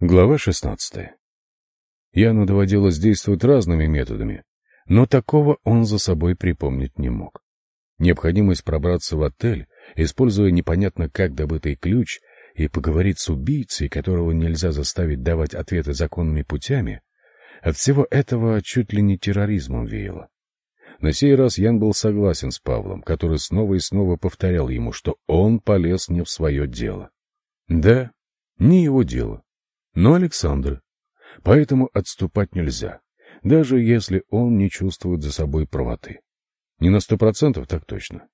Глава 16. Яну доводилось действовать разными методами, но такого он за собой припомнить не мог. Необходимость пробраться в отель, используя непонятно как добытый ключ, и поговорить с убийцей, которого нельзя заставить давать ответы законными путями, от всего этого чуть ли не терроризмом веяло. На сей раз Ян был согласен с Павлом, который снова и снова повторял ему, что он полез не в свое дело. Да, не его дело но Александр. Поэтому отступать нельзя, даже если он не чувствует за собой правоты. Не на сто процентов, так точно.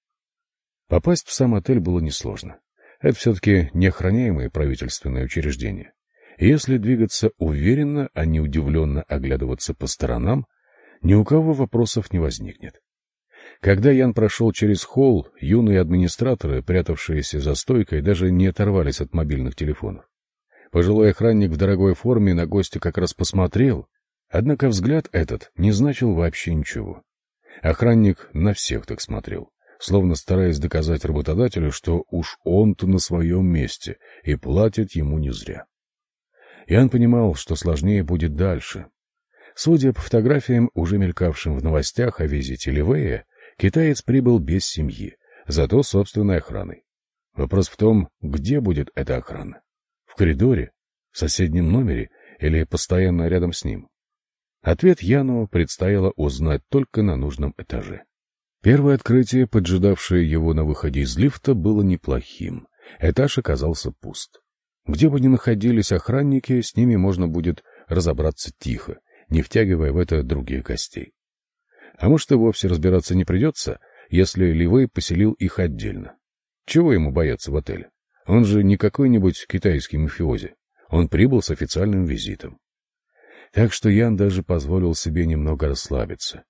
Попасть в сам отель было несложно. Это все-таки неохраняемое правительственное учреждение. если двигаться уверенно, а не удивленно оглядываться по сторонам, ни у кого вопросов не возникнет. Когда Ян прошел через холл, юные администраторы, прятавшиеся за стойкой, даже не оторвались от мобильных телефонов. Пожилой охранник в дорогой форме на гостя как раз посмотрел, однако взгляд этот не значил вообще ничего. Охранник на всех так смотрел, словно стараясь доказать работодателю, что уж он-то на своем месте и платит ему не зря. Ян понимал, что сложнее будет дальше. Судя по фотографиям, уже мелькавшим в новостях о визите Ливея, китаец прибыл без семьи, зато собственной охраной. Вопрос в том, где будет эта охрана. В коридоре? В соседнем номере? Или постоянно рядом с ним? Ответ Яну предстояло узнать только на нужном этаже. Первое открытие, поджидавшее его на выходе из лифта, было неплохим. Этаж оказался пуст. Где бы ни находились охранники, с ними можно будет разобраться тихо, не втягивая в это других гостей. А может, и вовсе разбираться не придется, если Ливей поселил их отдельно. Чего ему бояться в отеле? Он же не какой-нибудь китайский мафиози. Он прибыл с официальным визитом. Так что Ян даже позволил себе немного расслабиться.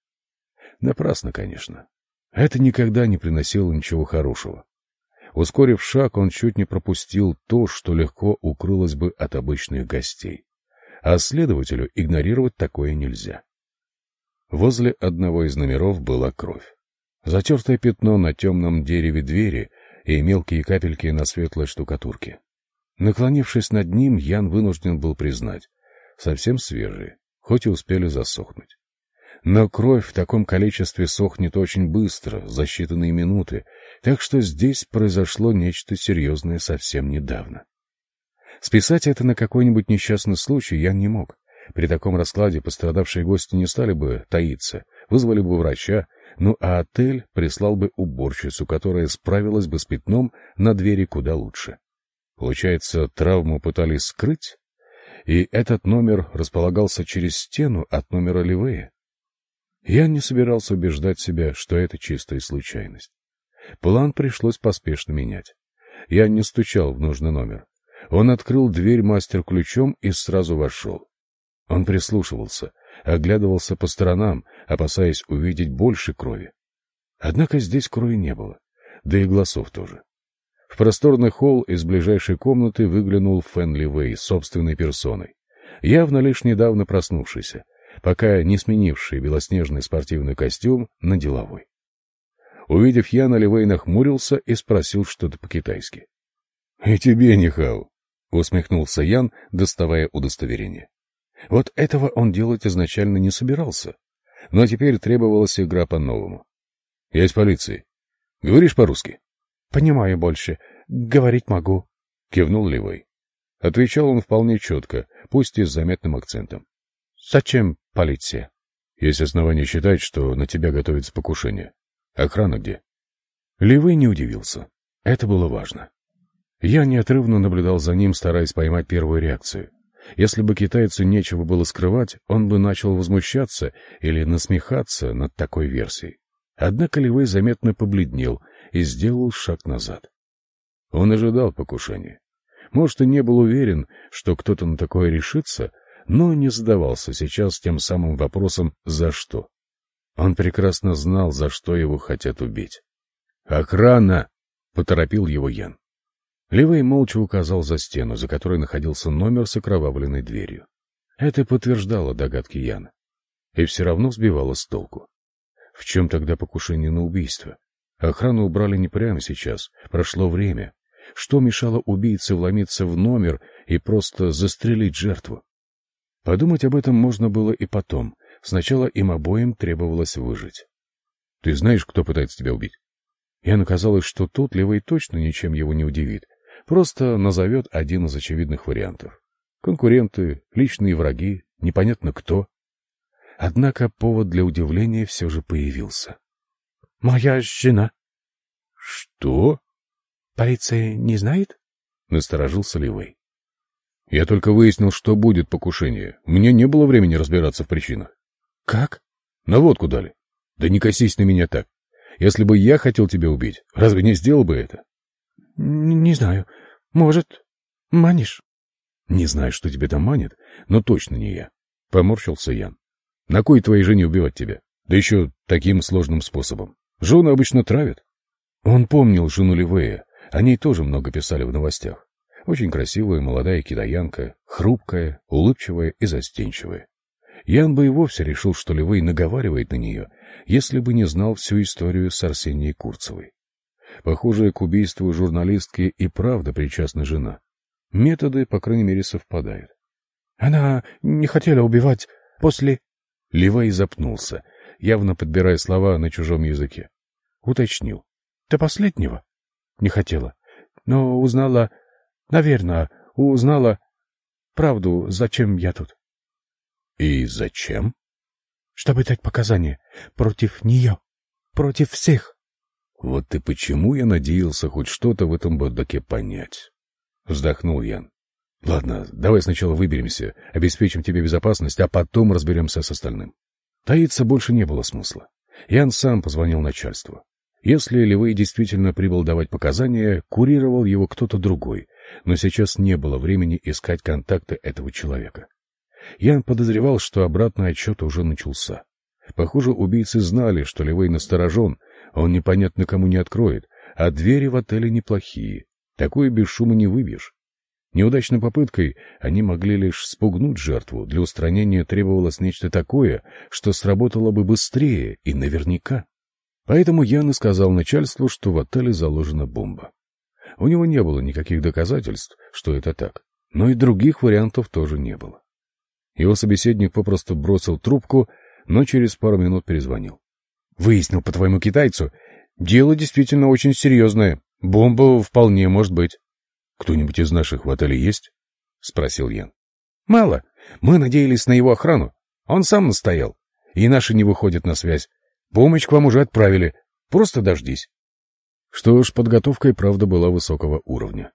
Напрасно, конечно. Это никогда не приносило ничего хорошего. Ускорив шаг, он чуть не пропустил то, что легко укрылось бы от обычных гостей. А следователю игнорировать такое нельзя. Возле одного из номеров была кровь. Затертое пятно на темном дереве двери и мелкие капельки на светлой штукатурке. Наклонившись над ним, Ян вынужден был признать, совсем свежие, хоть и успели засохнуть. Но кровь в таком количестве сохнет очень быстро, за считанные минуты, так что здесь произошло нечто серьезное совсем недавно. Списать это на какой-нибудь несчастный случай я не мог. При таком раскладе пострадавшие гости не стали бы таиться, вызвали бы врача, ну а отель прислал бы уборщицу, которая справилась бы с пятном на двери куда лучше. Получается, травму пытались скрыть? И этот номер располагался через стену от номера Ливея? Я не собирался убеждать себя, что это чистая случайность. План пришлось поспешно менять. Я не стучал в нужный номер. Он открыл дверь мастер-ключом и сразу вошел. Он прислушивался, оглядывался по сторонам, опасаясь увидеть больше крови. Однако здесь крови не было, да и голосов тоже. В просторный холл из ближайшей комнаты выглянул Фенли Вей собственной персоной, явно лишь недавно проснувшийся, пока не сменивший белоснежный спортивный костюм на деловой. Увидев Яна, Ливей нахмурился и спросил что-то по-китайски. — И тебе, Нихау! — усмехнулся Ян, доставая удостоверение. Вот этого он делать изначально не собирался. Но теперь требовалась игра по-новому. — Я из полиции. Говоришь по-русски? — Понимаю больше. Говорить могу. — кивнул Ливой. Отвечал он вполне четко, пусть и с заметным акцентом. — Зачем полиция? — Есть основания считать, что на тебя готовится покушение. Охрана где? Ливый не удивился. Это было важно. Я неотрывно наблюдал за ним, стараясь поймать первую реакцию. Если бы китайцу нечего было скрывать, он бы начал возмущаться или насмехаться над такой версией. Однако Левей заметно побледнел и сделал шаг назад. Он ожидал покушения. Может, и не был уверен, что кто-то на такое решится, но не задавался сейчас тем самым вопросом «за что?». Он прекрасно знал, за что его хотят убить. «Охрана!» — поторопил его Ян. Левей молча указал за стену, за которой находился номер с окровавленной дверью. Это подтверждало догадки Яна. И все равно сбивало с толку. В чем тогда покушение на убийство? Охрану убрали не прямо сейчас, прошло время. Что мешало убийце вломиться в номер и просто застрелить жертву? Подумать об этом можно было и потом. Сначала им обоим требовалось выжить. Ты знаешь, кто пытается тебя убить? Яну казалось, что тут Левый точно ничем его не удивит. Просто назовет один из очевидных вариантов. Конкуренты, личные враги, непонятно кто. Однако повод для удивления все же появился. — Моя жена. — Что? — Полиция не знает? — насторожился Ливей. — Я только выяснил, что будет покушение. Мне не было времени разбираться в причинах. — Как? — Наводку дали. Да не косись на меня так. Если бы я хотел тебя убить, разве не сделал бы это? — Не знаю. Может, манишь? — Не знаю, что тебе там манит, но точно не я. Поморщился Ян. — На кой твоей жене убивать тебя? Да еще таким сложным способом. Жены обычно травят. Он помнил жену Ливея. О ней тоже много писали в новостях. Очень красивая молодая китаянка, хрупкая, улыбчивая и застенчивая. Ян бы и вовсе решил, что Левей наговаривает на нее, если бы не знал всю историю с Арсенией Курцевой. Похоже, к убийству журналистки и правда причастна жена. Методы, по крайней мере, совпадают. — Она не хотела убивать после... Левай запнулся, явно подбирая слова на чужом языке. Уточнил. — До последнего? — Не хотела. Но узнала... Наверное, узнала... Правду, зачем я тут. И зачем? Чтобы дать показания против нее, против всех. Вот и почему я надеялся хоть что-то в этом бардаке понять. Вздохнул Ян. Ладно, давай сначала выберемся, обеспечим тебе безопасность, а потом разберемся с остальным. Таиться больше не было смысла. Ян сам позвонил начальству. Если Левей действительно прибыл давать показания, курировал его кто-то другой, но сейчас не было времени искать контакты этого человека. Ян подозревал, что обратный отчет уже начался. Похоже, убийцы знали, что Левей насторожен, он непонятно кому не откроет, а двери в отеле неплохие. Такое без шума не выбьешь. Неудачной попыткой они могли лишь спугнуть жертву, для устранения требовалось нечто такое, что сработало бы быстрее и наверняка. Поэтому Ян и сказал начальству, что в отеле заложена бомба. У него не было никаких доказательств, что это так, но и других вариантов тоже не было. Его собеседник попросту бросил трубку, но через пару минут перезвонил. «Выяснил по твоему китайцу. Дело действительно очень серьезное. Бомба вполне может быть». «Кто-нибудь из наших в отеле есть?» — спросил Ян. «Мало. Мы надеялись на его охрану. Он сам настоял. И наши не выходят на связь. Помощь к вам уже отправили. Просто дождись». Что ж, подготовка и правда была высокого уровня.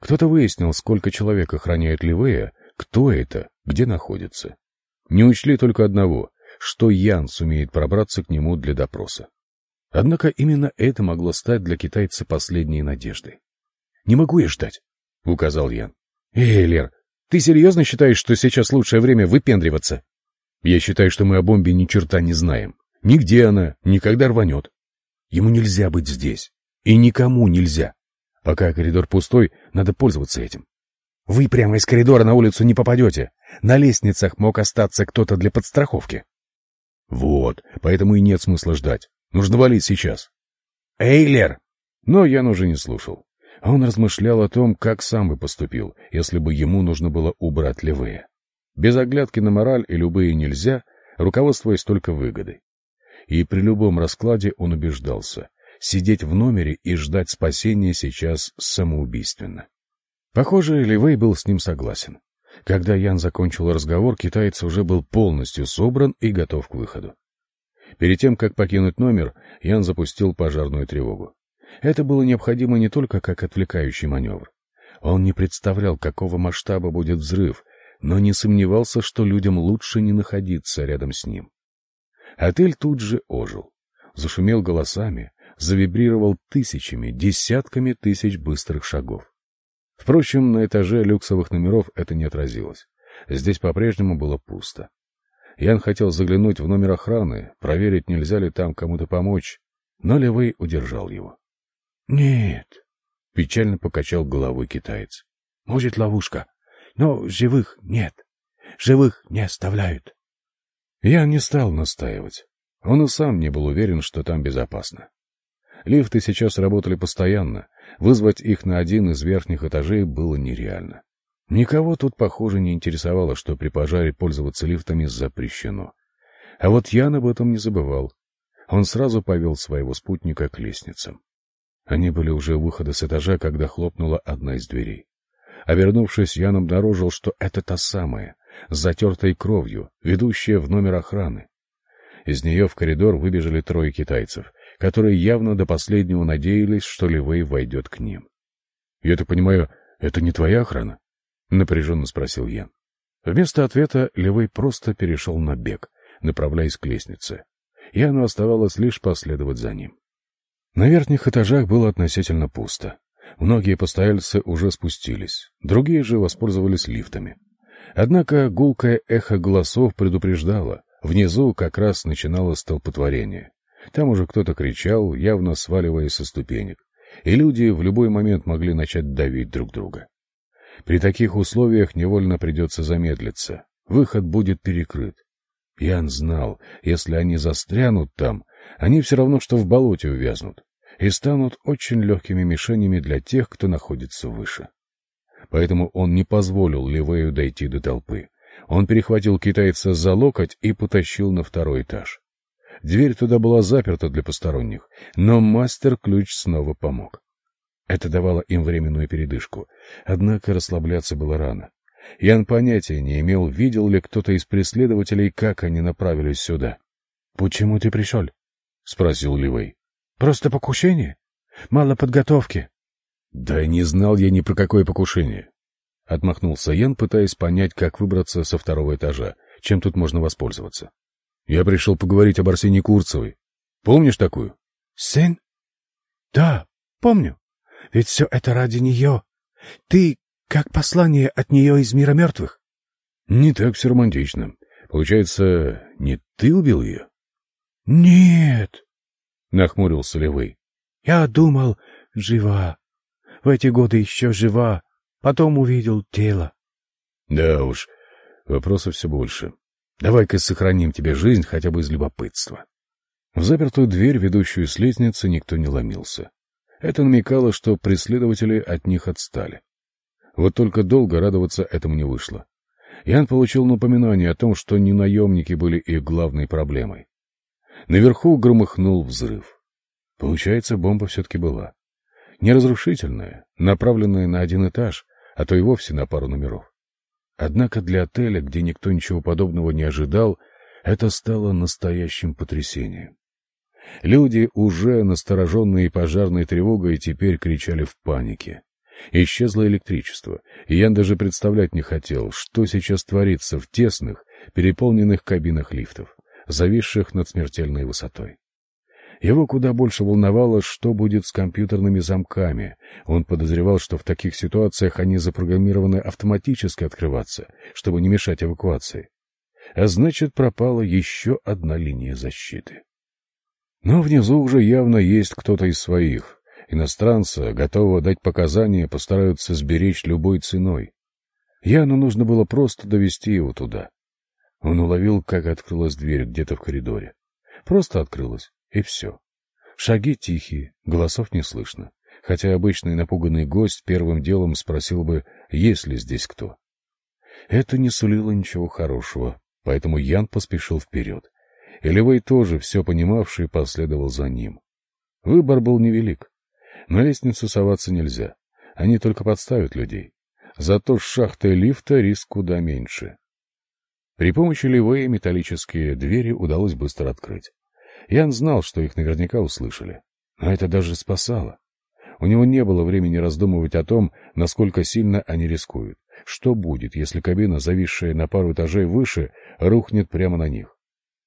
Кто-то выяснил, сколько человек охраняет Ливея, кто это, где находится. Не учли только одного, что Ян сумеет пробраться к нему для допроса. Однако именно это могло стать для китайца последней надеждой. — Не могу я ждать, — указал Ян. — Эй, Лер, ты серьезно считаешь, что сейчас лучшее время выпендриваться? Я считаю, что мы о бомбе ни черта не знаем. Нигде она, никогда рванет. Ему нельзя быть здесь. И никому нельзя. Пока коридор пустой, надо пользоваться этим. Вы прямо из коридора на улицу не попадете. На лестницах мог остаться кто-то для подстраховки. Вот, поэтому и нет смысла ждать. Нужно валить сейчас. Эйлер! Но Ян уже не слушал. Он размышлял о том, как сам бы поступил, если бы ему нужно было убрать Левея. Без оглядки на мораль и любые нельзя, руководствуясь только выгодой. И при любом раскладе он убеждался, сидеть в номере и ждать спасения сейчас самоубийственно. Похоже, Ливей был с ним согласен. Когда Ян закончил разговор, китаец уже был полностью собран и готов к выходу. Перед тем, как покинуть номер, Ян запустил пожарную тревогу. Это было необходимо не только как отвлекающий маневр. Он не представлял, какого масштаба будет взрыв, но не сомневался, что людям лучше не находиться рядом с ним. Отель тут же ожил. Зашумел голосами, завибрировал тысячами, десятками тысяч быстрых шагов. Впрочем, на этаже люксовых номеров это не отразилось. Здесь по-прежнему было пусто. Ян хотел заглянуть в номер охраны, проверить, нельзя ли там кому-то помочь, но Левей удержал его. — Нет, — печально покачал головой китаец. — Может, ловушка, но живых нет. Живых не оставляют. Я не стал настаивать. Он и сам не был уверен, что там безопасно. Лифты сейчас работали постоянно, Вызвать их на один из верхних этажей было нереально. Никого тут, похоже, не интересовало, что при пожаре пользоваться лифтами запрещено. А вот Ян об этом не забывал. Он сразу повел своего спутника к лестницам. Они были уже у выхода с этажа, когда хлопнула одна из дверей. А вернувшись, Ян обнаружил, что это та самая, с затертой кровью, ведущая в номер охраны. Из нее в коридор выбежали трое китайцев, которые явно до последнего надеялись, что Ливей войдет к ним. — Я так понимаю, это не твоя охрана? — напряженно спросил Ян. Вместо ответа Ливей просто перешел на бег, направляясь к лестнице. Яну оставалось лишь последовать за ним. На верхних этажах было относительно пусто. Многие постояльцы уже спустились, другие же воспользовались лифтами. Однако гулкое эхо голосов предупреждало, внизу как раз начиналось столпотворение. Там уже кто-то кричал, явно сваливаясь со ступенек, и люди в любой момент могли начать давить друг друга. При таких условиях невольно придется замедлиться, выход будет перекрыт. Ян знал, если они застрянут там, они все равно, что в болоте увязнут, и станут очень легкими мишенями для тех, кто находится выше. Поэтому он не позволил Ливею дойти до толпы. Он перехватил китайца за локоть и потащил на второй этаж. Дверь туда была заперта для посторонних, но мастер-ключ снова помог. Это давало им временную передышку, однако расслабляться было рано. Ян понятия не имел, видел ли кто-то из преследователей, как они направились сюда. — Почему ты пришел? — спросил Ливей. — Просто покушение? Мало подготовки. — Да не знал я ни про какое покушение. Отмахнулся Ян, пытаясь понять, как выбраться со второго этажа, чем тут можно воспользоваться. Я пришел поговорить об Арсении Курцевой. Помнишь такую? Сын? Да, помню. Ведь все это ради нее. Ты как послание от нее из мира мертвых. Не так все романтично. Получается, не ты убил ее? Нет, нахмурился Левый. Я думал, жива. В эти годы еще жива. Потом увидел тело. Да уж, вопросов все больше. Давай-ка сохраним тебе жизнь хотя бы из любопытства. В запертую дверь, ведущую с лестницы, никто не ломился. Это намекало, что преследователи от них отстали. Вот только долго радоваться этому не вышло. Ян получил напоминание о том, что не наемники были их главной проблемой. Наверху громыхнул взрыв. Получается, бомба все-таки была. Не разрушительная, направленная на один этаж, а то и вовсе на пару номеров. Однако для отеля, где никто ничего подобного не ожидал, это стало настоящим потрясением. Люди, уже настороженные пожарной тревогой, теперь кричали в панике. Исчезло электричество, и Ян даже представлять не хотел, что сейчас творится в тесных, переполненных кабинах лифтов, зависших над смертельной высотой. Его куда больше волновало, что будет с компьютерными замками. Он подозревал, что в таких ситуациях они запрограммированы автоматически открываться, чтобы не мешать эвакуации. А значит, пропала еще одна линия защиты. Но внизу уже явно есть кто-то из своих. Иностранца, готового дать показания, постараются сберечь любой ценой. Яну нужно было просто довести его туда. Он уловил, как открылась дверь где-то в коридоре. Просто открылась. И все. Шаги тихие, голосов не слышно, хотя обычный напуганный гость первым делом спросил бы, есть ли здесь кто. Это не сулило ничего хорошего, поэтому Ян поспешил вперед. Элевей тоже, все понимавший, последовал за ним. Выбор был невелик. На лестницу соваться нельзя, они только подставят людей. Зато с шахтой лифта риск куда меньше. При помощи Левея металлические двери удалось быстро открыть. Ян знал, что их наверняка услышали. Но это даже спасало. У него не было времени раздумывать о том, насколько сильно они рискуют. Что будет, если кабина, зависшая на пару этажей выше, рухнет прямо на них?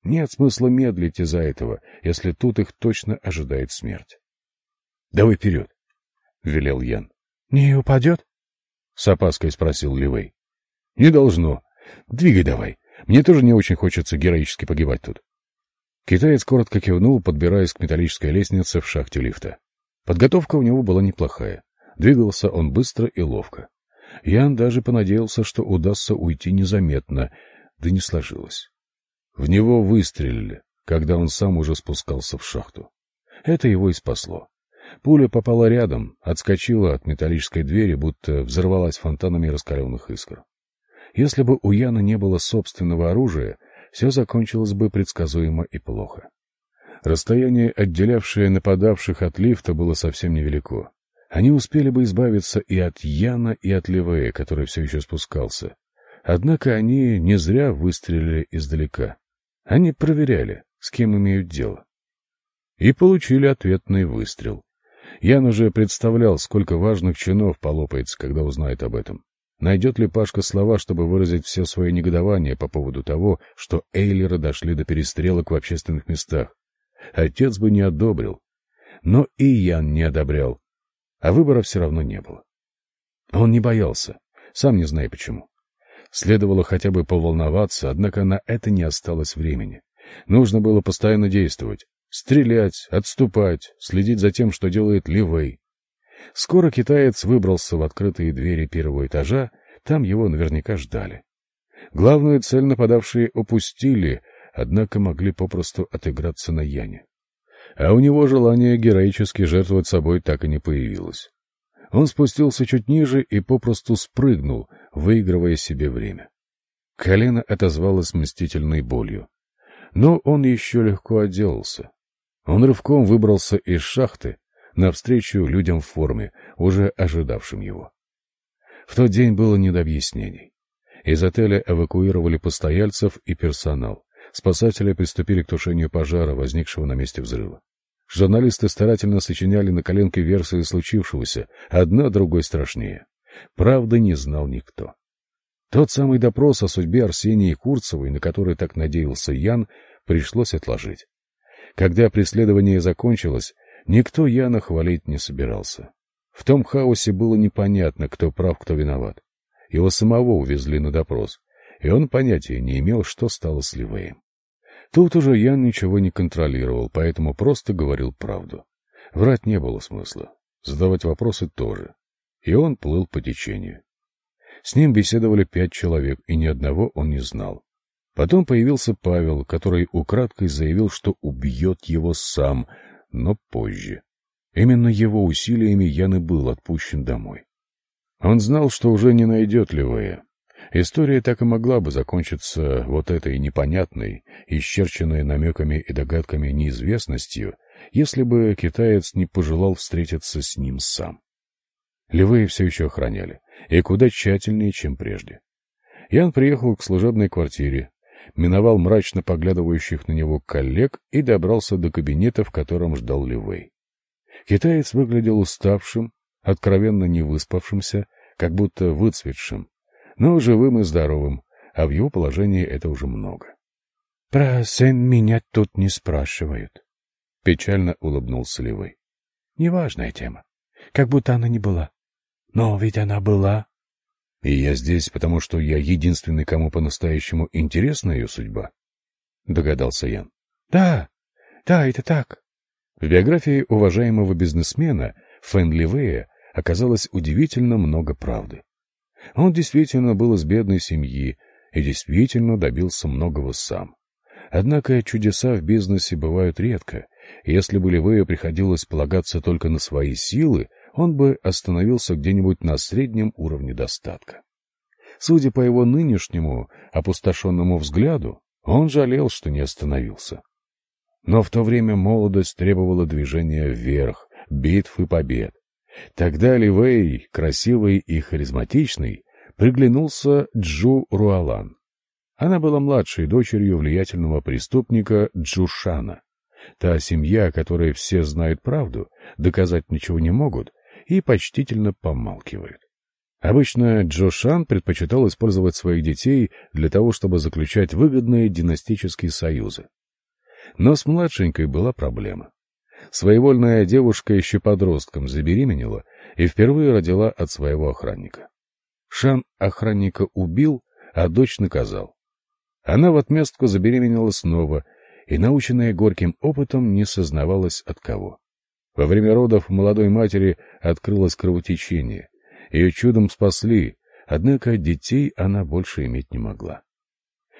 Нет смысла медлить из-за этого, если тут их точно ожидает смерть. — Давай вперед, — велел Ян. — Не упадет? — с опаской спросил Ливей. — Не должно. Двигай давай. Мне тоже не очень хочется героически погибать тут. Китаец коротко кивнул, подбираясь к металлической лестнице в шахте лифта. Подготовка у него была неплохая. Двигался он быстро и ловко. Ян даже понадеялся, что удастся уйти незаметно, да не сложилось. В него выстрелили, когда он сам уже спускался в шахту. Это его и спасло. Пуля попала рядом, отскочила от металлической двери, будто взорвалась фонтанами раскаленных искр. Если бы у Яна не было собственного оружия, все закончилось бы предсказуемо и плохо. Расстояние, отделявшее нападавших от лифта, было совсем невелико. Они успели бы избавиться и от Яна, и от Левея, который все еще спускался. Однако они не зря выстрелили издалека. Они проверяли, с кем имеют дело. И получили ответный выстрел. Ян уже представлял, сколько важных чинов полопается, когда узнает об этом. Найдет ли Пашка слова, чтобы выразить все свое негодование по поводу того, что Эйлеры дошли до перестрелок в общественных местах? Отец бы не одобрил. Но и Ян не одобрял. А выбора все равно не было. Он не боялся, сам не зная почему. Следовало хотя бы поволноваться, однако на это не осталось времени. Нужно было постоянно действовать. Стрелять, отступать, следить за тем, что делает Ливей. Скоро китаец выбрался в открытые двери первого этажа, там его наверняка ждали. Главную цель нападавшие упустили, однако могли попросту отыграться на Яне. А у него желание героически жертвовать собой так и не появилось. Он спустился чуть ниже и попросту спрыгнул, выигрывая себе время. Колено отозвалось мстительной болью. Но он еще легко отделался. Он рывком выбрался из шахты навстречу людям в форме, уже ожидавшим его. В тот день было не до объяснений. Из отеля эвакуировали постояльцев и персонал. Спасатели приступили к тушению пожара, возникшего на месте взрыва. Журналисты старательно сочиняли на коленке версии случившегося, одна другой страшнее. Правды не знал никто. Тот самый допрос о судьбе Арсении Курцевой, на который так надеялся Ян, пришлось отложить. Когда преследование закончилось, никто Яна хвалить не собирался. В том хаосе было непонятно, кто прав, кто виноват. Его самого увезли на допрос, и он понятия не имел, что стало с Ливеем. Тут уже Ян ничего не контролировал, поэтому просто говорил правду. Врать не было смысла, задавать вопросы тоже. И он плыл по течению. С ним беседовали пять человек, и ни одного он не знал. Потом появился Павел, который украдкой заявил, что убьет его сам, но позже. Именно его усилиями Ян и был отпущен домой. Он знал, что уже не найдет Левея. История так и могла бы закончиться вот этой непонятной, исчерченной намеками и догадками неизвестностью, если бы китаец не пожелал встретиться с ним сам. Левея все еще охраняли, и куда тщательнее, чем прежде. Ян приехал к служебной квартире, миновал мрачно поглядывающих на него коллег и добрался до кабинета, в котором ждал Ливей. Китаец выглядел уставшим, откровенно не выспавшимся, как будто выцветшим, но живым и здоровым, а в его положении это уже много. — Про сын меня тут не спрашивают, — печально улыбнулся Ливей. — Неважная тема, как будто она не была. Но ведь она была. И я здесь, потому что я единственный, кому по-настоящему интересна ее судьба? Догадался Ян. Да, да, это так. В биографии уважаемого бизнесмена Фэн Ливея оказалось удивительно много правды. Он действительно был из бедной семьи и действительно добился многого сам. Однако чудеса в бизнесе бывают редко, если бы Ливею приходилось полагаться только на свои силы, он бы остановился где-нибудь на среднем уровне достатка. Судя по его нынешнему опустошенному взгляду, он жалел, что не остановился. Но в то время молодость требовала движения вверх, битв и побед. Тогда Ливей, красивый и харизматичный, приглянулся Джу Руалан. Она была младшей дочерью влиятельного преступника Джушана. Та семья, которой все знают правду, доказать ничего не могут, и почтительно помалкивают. Обычно Джошан предпочитал использовать своих детей для того, чтобы заключать выгодные династические союзы. Но с младшенькой была проблема. Своевольная девушка еще подростком забеременела и впервые родила от своего охранника. Шан охранника убил, а дочь наказал. Она в отместку забеременела снова и, наученная горьким опытом, не сознавалась от кого. Во время родов молодой матери открылось кровотечение. Ее чудом спасли, однако детей она больше иметь не могла.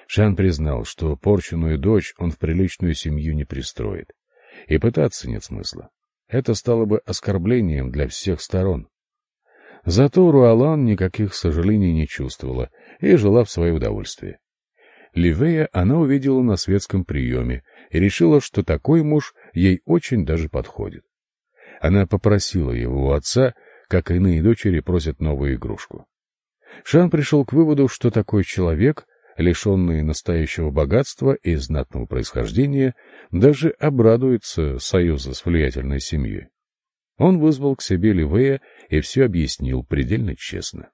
Шан признал, что порченную дочь он в приличную семью не пристроит. И пытаться нет смысла. это стало бы оскорблением для всех сторон. Зато Руалан никаких сожалений не чувствовала и жила в свое удовольствие. Ливея она увидела на светском приеме и решила, что такой муж ей очень даже подходит. Она попросила его у отца, как иные дочери просят новую игрушку. Шан пришел к выводу, что такой человек, лишенный настоящего богатства и знатного происхождения, даже обрадуется союзу с влиятельной семьей. Он вызвал к себе Ливея и все объяснил предельно честно.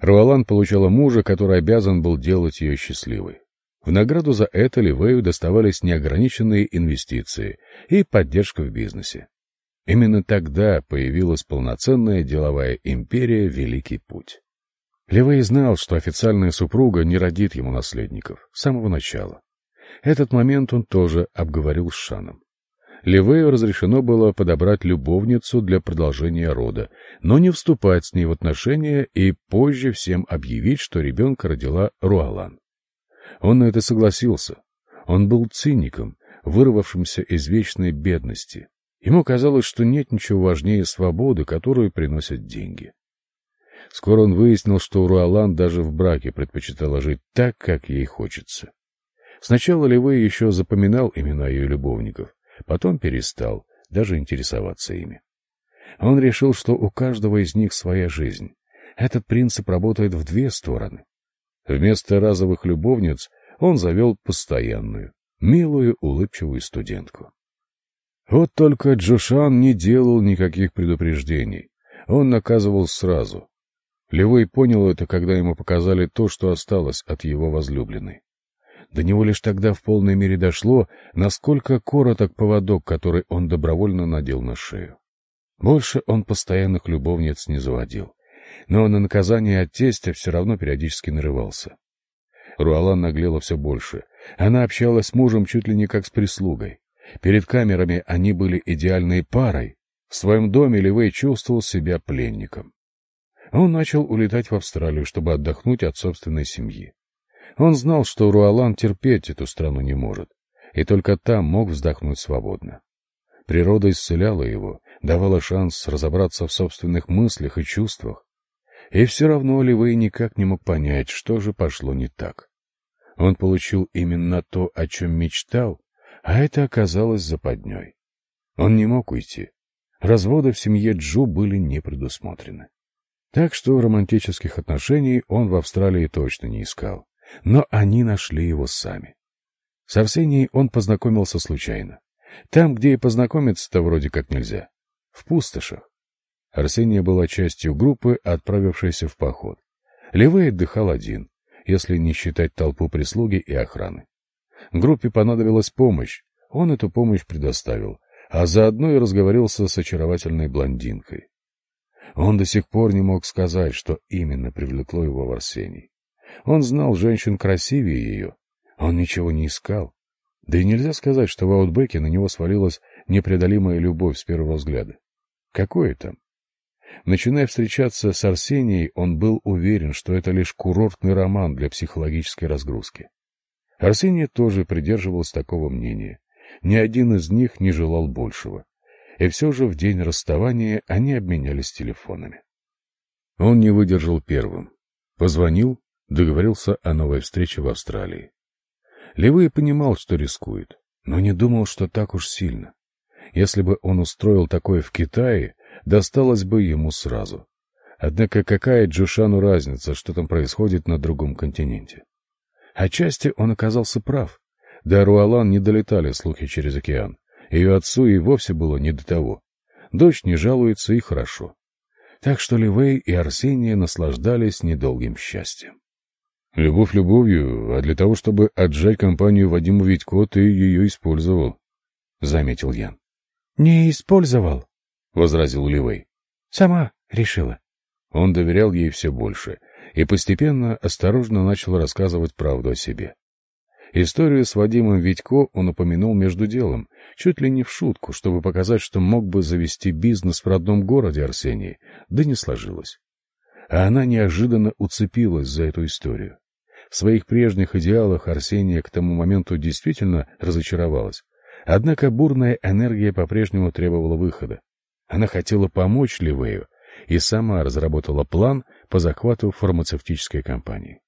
Руалан получала мужа, который обязан был делать ее счастливой. В награду за это Ливею доставались неограниченные инвестиции и поддержка в бизнесе. Именно тогда появилась полноценная деловая империя «Великий путь». Левей знал, что официальная супруга не родит ему наследников с самого начала. Этот момент он тоже обговорил с Шаном. Левею разрешено было подобрать любовницу для продолжения рода, но не вступать с ней в отношения и позже всем объявить, что ребенка родила Руалан. Он на это согласился. Он был циником, вырвавшимся из вечной бедности. Ему казалось, что нет ничего важнее свободы, которую приносят деньги. Скоро он выяснил, что Руалан даже в браке предпочитала жить так, как ей хочется. Сначала Левей еще запоминал имена ее любовников, потом перестал даже интересоваться ими. Он решил, что у каждого из них своя жизнь. Этот принцип работает в две стороны. Вместо разовых любовниц он завел постоянную, милую, улыбчивую студентку. Вот только Джошан не делал никаких предупреждений. Он наказывал сразу. Левой понял это, когда ему показали то, что осталось от его возлюбленной. До него лишь тогда в полной мере дошло, насколько короток поводок, который он добровольно надел на шею. Больше он постоянных любовниц не заводил, но на наказание от тестя все равно периодически нарывался. Руалан наглела все больше. Она общалась с мужем чуть ли не как с прислугой. Перед камерами они были идеальной парой. В своем доме Ливей чувствовал себя пленником. Он начал улетать в Австралию, чтобы отдохнуть от собственной семьи. Он знал, что Руалан терпеть эту страну не может, и только там мог вздохнуть свободно. Природа исцеляла его, давала шанс разобраться в собственных мыслях и чувствах. И все равно Ливей никак не мог понять, что же пошло не так. Он получил именно то, о чем мечтал, а это оказалось западней. Он не мог уйти. Разводы в семье Джу были не предусмотрены. Так что романтических отношений он в Австралии точно не искал. Но они нашли его сами. С Арсенией он познакомился случайно. Там, где и познакомиться-то вроде как нельзя. В пустошах. Арсения была частью группы, отправившейся в поход. Левей отдыхал один, если не считать толпу прислуги и охраны. Группе понадобилась помощь, он эту помощь предоставил, а заодно и разговорился с очаровательной блондинкой. Он до сих пор не мог сказать, что именно привлекло его в Арсений. Он знал женщин красивее ее. Он ничего не искал. Да и нельзя сказать, что в Аутбеке на него свалилась непреодолимая любовь с первого взгляда. Какое там? Начиная встречаться с Арсенией, он был уверен, что это лишь курортный роман для психологической разгрузки. Арсений тоже придерживался такого мнения. Ни один из них не желал большего и все же в день расставания они обменялись телефонами. Он не выдержал первым. Позвонил, договорился о новой встрече в Австралии. Левый понимал, что рискует, но не думал, что так уж сильно. Если бы он устроил такое в Китае, досталось бы ему сразу. Однако какая Джушану разница, что там происходит на другом континенте? Отчасти он оказался прав. До Руалан не долетали слухи через океан. Ее отцу и вовсе было не до того. Дочь не жалуется и хорошо. Так что Ливей и Арсения наслаждались недолгим счастьем. Любовь любовью, а для того, чтобы отжать компанию Вадиму Витько, ты ее использовал, — заметил Ян. — Не использовал, — возразил Ливей. — Сама решила. Он доверял ей все больше и постепенно осторожно начал рассказывать правду о себе. Историю с Вадимом Витько он упомянул между делом, чуть ли не в шутку, чтобы показать, что мог бы завести бизнес в родном городе Арсении, да не сложилось. А она неожиданно уцепилась за эту историю. В своих прежних идеалах Арсения к тому моменту действительно разочаровалась. Однако бурная энергия по-прежнему требовала выхода. Она хотела помочь Ливею и сама разработала план по захвату фармацевтической компании.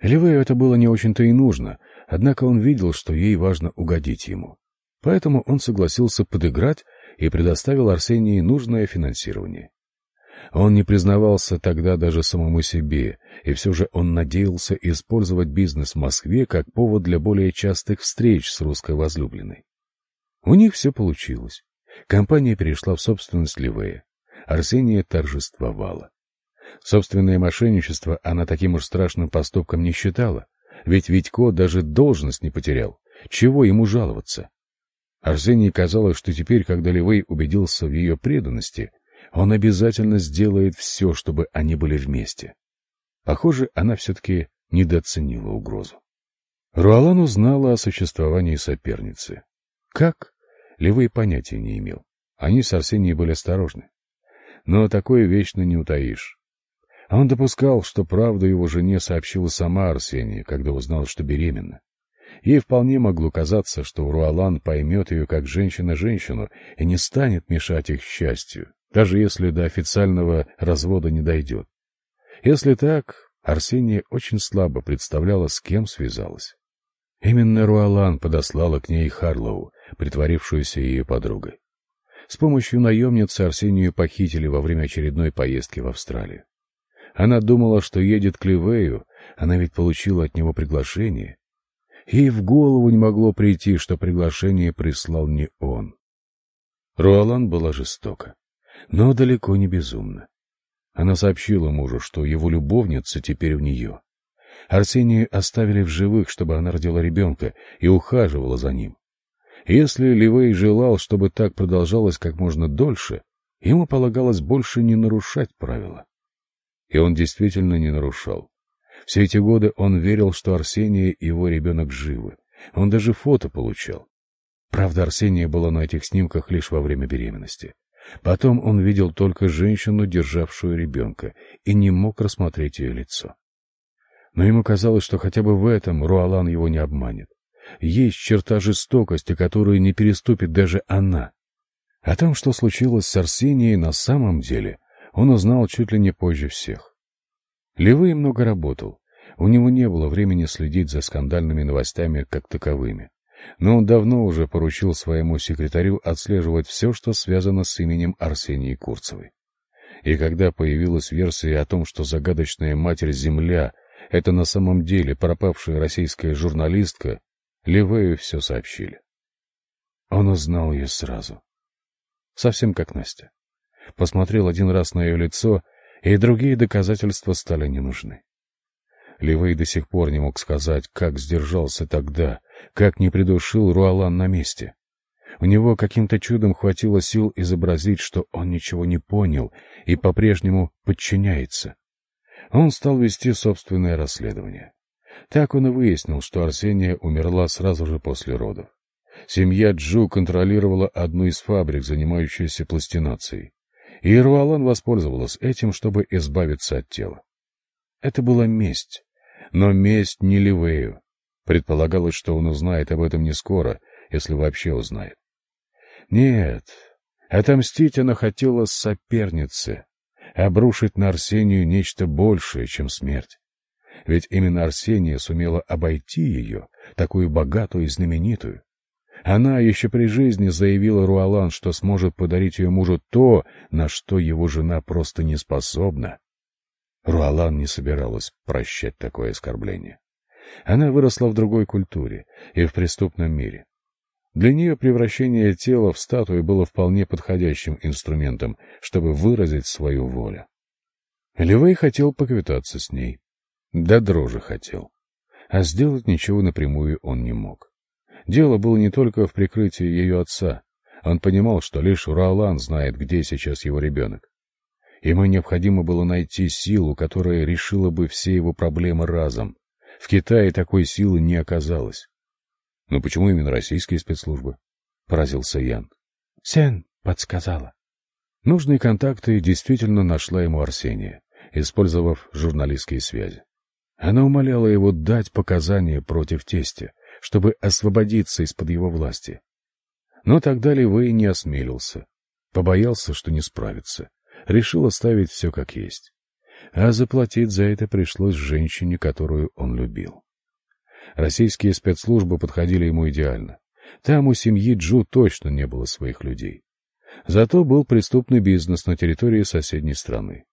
Ливею это было не очень-то и нужно, однако он видел, что ей важно угодить ему. Поэтому он согласился подыграть и предоставил Арсении нужное финансирование. Он не признавался тогда даже самому себе, и все же он надеялся использовать бизнес в Москве как повод для более частых встреч с русской возлюбленной. У них все получилось. Компания перешла в собственность Ливея. Арсения торжествовала. Собственное мошенничество она таким уж страшным поступком не считала, ведь Витько даже должность не потерял. Чего ему жаловаться? Арсении казалось, что теперь, когда Ливей убедился в ее преданности, он обязательно сделает все, чтобы они были вместе. Похоже, она все-таки недооценила угрозу. Руалан узнала о существовании соперницы. Как? Ливей понятия не имел. Они с Арсенией были осторожны. Но такое вечно не утаишь. Он допускал, что правду его жене сообщила сама Арсения, когда узнала, что беременна. Ей вполне могло казаться, что Руалан поймет ее как женщина-женщину и не станет мешать их счастью, даже если до официального развода не дойдет. Если так, Арсения очень слабо представляла, с кем связалась. Именно Руалан подослала к ней Харлоу, притворившуюся ее подругой. С помощью наемницы Арсению похитили во время очередной поездки в Австралию. Она думала, что едет к Ливею, она ведь получила от него приглашение. Ей в голову не могло прийти, что приглашение прислал не он. Руалан была жестока, но далеко не безумна. Она сообщила мужу, что его любовница теперь у нее. Арсению оставили в живых, чтобы она родила ребенка и ухаживала за ним. Если Ливей желал, чтобы так продолжалось как можно дольше, ему полагалось больше не нарушать правила. И он действительно не нарушал. Все эти годы он верил, что Арсения и его ребенок живы. Он даже фото получал. Правда, Арсения была на этих снимках лишь во время беременности. Потом он видел только женщину, державшую ребенка, и не мог рассмотреть ее лицо. Но ему казалось, что хотя бы в этом Руалан его не обманет. Есть черта жестокости, которую не переступит даже она. О том, что случилось с Арсенией на самом деле, он узнал чуть ли не позже всех. Левый много работал. У него не было времени следить за скандальными новостями как таковыми. Но он давно уже поручил своему секретарю отслеживать все, что связано с именем Арсении Курцевой. И когда появилась версия о том, что загадочная Матерь Земля — это на самом деле пропавшая российская журналистка, Левею все сообщили. Он узнал ее сразу. Совсем как Настя. Посмотрел один раз на ее лицо, и другие доказательства стали не нужны. Ливей до сих пор не мог сказать, как сдержался тогда, как не придушил Руалан на месте. У него каким-то чудом хватило сил изобразить, что он ничего не понял и по-прежнему подчиняется. Он стал вести собственное расследование. Так он и выяснил, что Арсения умерла сразу же после родов. Семья Джу контролировала одну из фабрик, занимающуюся пластинацией. И Руалан воспользовалась этим, чтобы избавиться от тела. Это была месть. Но месть не Ливею. Предполагалось, что он узнает об этом не скоро, если вообще узнает. Нет, отомстить она хотела сопернице, обрушить на Арсению нечто большее, чем смерть. Ведь именно Арсения сумела обойти ее, такую богатую и знаменитую. Она еще при жизни заявила Руалан, что сможет подарить ее мужу то, на что его жена просто не способна. Руалан не собиралась прощать такое оскорбление. Она выросла в другой культуре и в преступном мире. Для нее превращение тела в статую было вполне подходящим инструментом, чтобы выразить свою волю. Левей хотел поквитаться с ней. Да дрожи хотел. А сделать ничего напрямую он не мог. Дело было не только в прикрытии ее отца. Он понимал, что лишь Руалан знает, где сейчас его ребенок. Ему необходимо было найти силу, которая решила бы все его проблемы разом. В Китае такой силы не оказалось. Но почему именно российские спецслужбы? Поразился Ян. Сен подсказала. Нужные контакты действительно нашла ему Арсения, использовав журналистские связи. Она умоляла его дать показания против тестя, чтобы освободиться из-под его власти. Но тогда Ливей не осмелился. Побоялся, что не справится. Решил оставить все как есть. А заплатить за это пришлось женщине, которую он любил. Российские спецслужбы подходили ему идеально. Там у семьи Джу точно не было своих людей. Зато был преступный бизнес на территории соседней страны.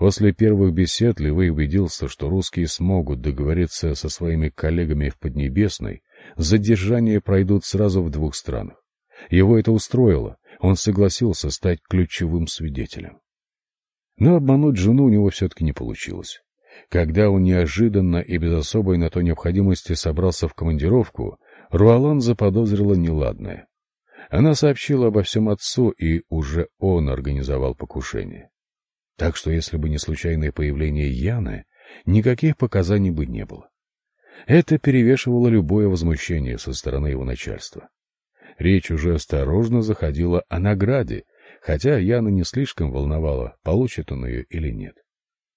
После первых бесед Левей убедился, что русские смогут договориться со своими коллегами в Поднебесной, задержания пройдут сразу в двух странах. Его это устроило, он согласился стать ключевым свидетелем. Но обмануть жену у него все-таки не получилось. Когда он неожиданно и без особой на то необходимости собрался в командировку, Руалан заподозрила неладное. Она сообщила обо всем отцу, и уже он организовал покушение. Так что если бы не случайное появление Яны, никаких показаний бы не было. Это перевешивало любое возмущение со стороны его начальства. Речь уже осторожно заходила о награде, хотя Яна не слишком волновала, получит он ее или нет.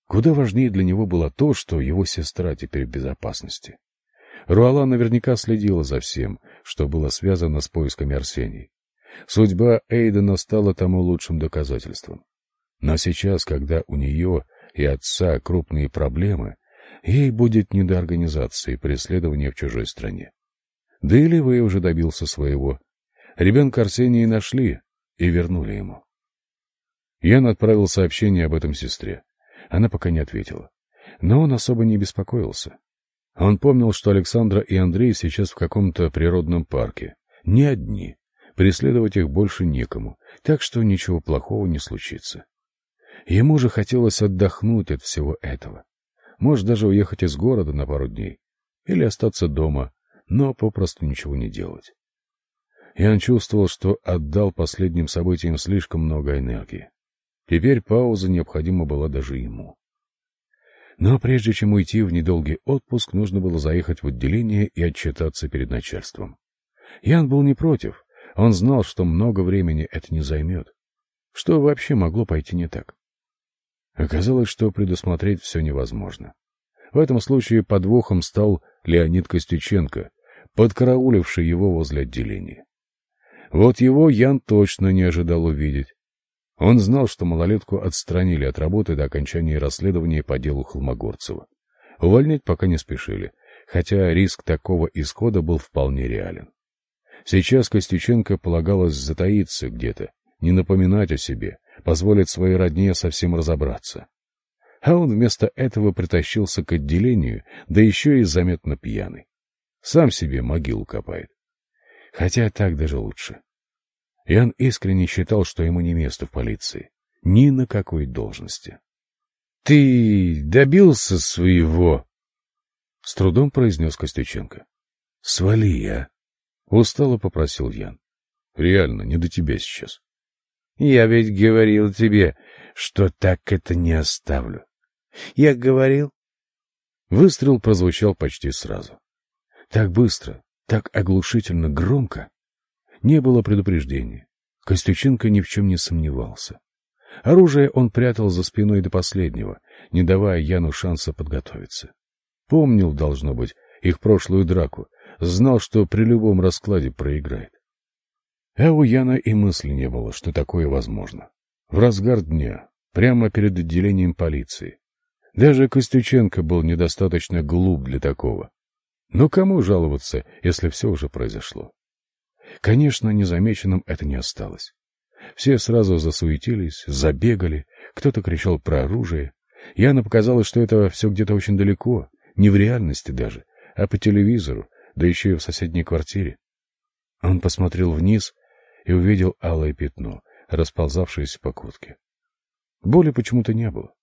Куда важнее для него было то, что его сестра теперь в безопасности. Руала наверняка следила за всем, что было связано с поисками Арсений. Судьба Эйдена стала тому лучшим доказательством. Но сейчас, когда у нее и отца крупные проблемы, ей будет не до организации преследования в чужой стране. Да и Ливей уже добился своего. Ребенка Арсении нашли и вернули ему. Ян отправил сообщение об этом сестре. Она пока не ответила. Но он особо не беспокоился. Он помнил, что Александра и Андрей сейчас в каком-то природном парке. Не одни. Преследовать их больше некому, так что ничего плохого не случится. Ему же хотелось отдохнуть от всего этого. Может, даже уехать из города на пару дней. Или остаться дома, но попросту ничего не делать. Он чувствовал, что отдал последним событиям слишком много энергии. Теперь пауза необходима была даже ему. Но прежде чем уйти в недолгий отпуск, нужно было заехать в отделение и отчитаться перед начальством. Ян был не против. Он знал, что много времени это не займет. Что вообще могло пойти не так? Оказалось, что предусмотреть все невозможно. В этом случае подвохом стал Леонид Костюченко, подкарауливший его возле отделения. Вот его Ян точно не ожидал увидеть. Он знал, что малолетку отстранили от работы до окончания расследования по делу Холмогорцева. Увольнять пока не спешили, хотя риск такого исхода был вполне реален. Сейчас Костюченко полагалось затаиться где-то, не напоминать о себе, позволить своей родне совсем разобраться. А он вместо этого притащился к отделению, да еще и заметно пьяный. Сам себе могилу копает. Хотя так даже лучше. Ян искренне считал, что ему не место в полиции. Ни на какой должности. — Ты добился своего? — с трудом произнес Костюченко. — Свали я. — устало попросил Ян. — Реально, не до тебя сейчас. — Я ведь говорил тебе, что так это не оставлю. Я говорил. Выстрел прозвучал почти сразу. Так быстро, так оглушительно громко, не было предупреждения. Костюченко ни в чем не сомневался. Оружие он прятал за спиной до последнего, не давая Яну шанса подготовиться. Помнил, должно быть, их прошлую драку, знал, что при любом раскладе проиграет. А у Яна и мысли не было, что такое возможно. В разгар дня, прямо перед отделением полиции. Даже Костюченко был недостаточно глуп для такого. Но кому жаловаться, если все уже произошло? Конечно, незамеченным это не осталось. Все сразу засуетились, забегали, кто-то кричал про оружие. Яна показалось, что это все где-то очень далеко, не в реальности даже, а по телевизору, да еще и в соседней квартире. Он посмотрел вниз и увидел алое пятно, расползавшееся по куртке. Боли почему-то не было.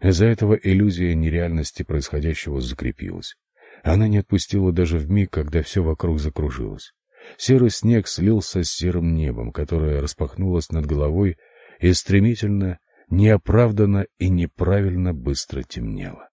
Из-за этого иллюзия нереальности происходящего закрепилась. Она не отпустила даже в миг, когда все вокруг закружилось. Серый снег слился с серым небом, которое распахнулось над головой и стремительно, неоправданно и неправильно быстро темнело.